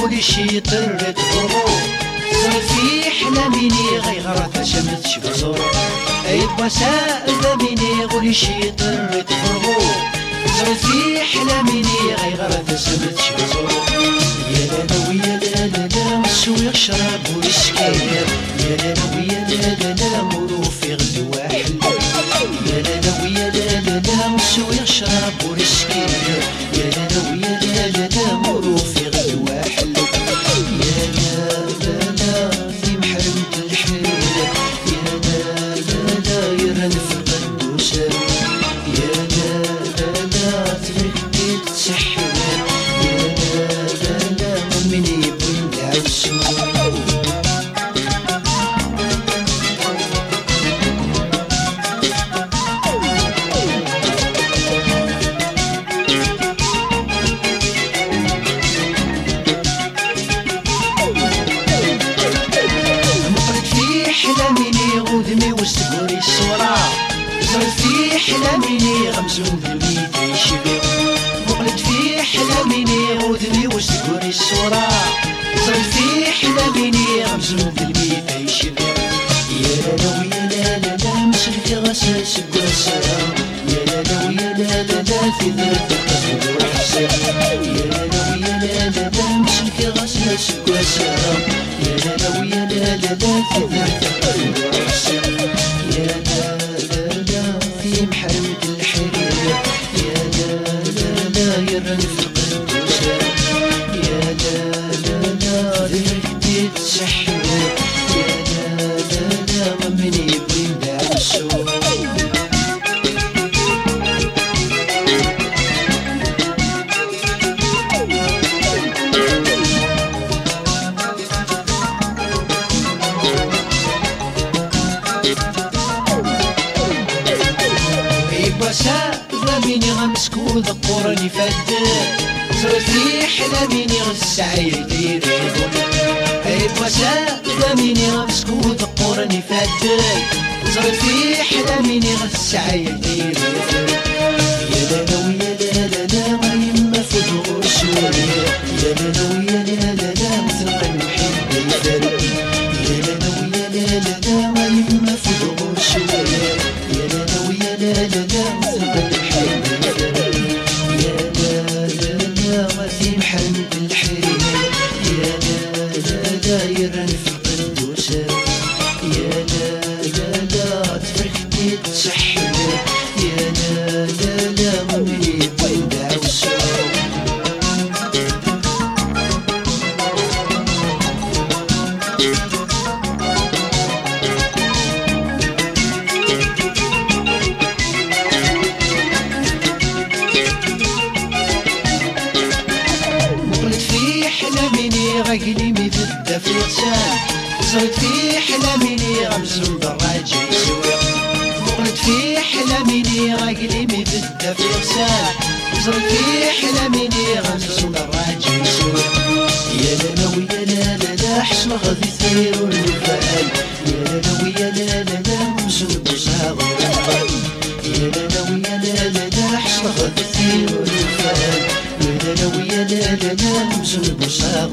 غولي شي طرت غرغو زرت في حلاميني غيغرة شمت شبزور ايد بساء ذبيني غولي شي غرغو زرت في حلاميني غيغرة شمت شبزور يا لا ويا لا مسوي شراب ويسكير. يا لا ويا حلاميني غمزون بالميت يشبه مقلت في حلاميني غودمي وستقوري الصورة. زرت في حلاميني غمزون بالميت يشبه يا لا ويا لا لا لا مسلك غسل سقوسا يا لا لا ويا لا لا لا في ذات القلب وحسن يا لا ويا لا لا لا مسلك غسل سقوسا يا لا ويا لا لا لا في ذات القلب وحسن بسا ذميني غمسك وذكرني فد زرت في حلاميني غسعي ديري اي بسا ذميني غمسك وذكرني فد زرت في حلاميني غسعي ديري يا لا ويا لا لا غيما فدور سوريا يا لا محمد الحريم يا لا لسان زرت في حلميني غمز دراجة يسوي مقلت في حلميني غقلي مبدا في لسان زرت في حلميني غمز دراجة يسوي يا لا ويا لا لا حسن غادي ثير والفعل يا لا ويا لا لا مسن بوسها يا لا ويا لا لا حسن غادي ثير والفعل يا لا ويا لا لا لا مسن بوسها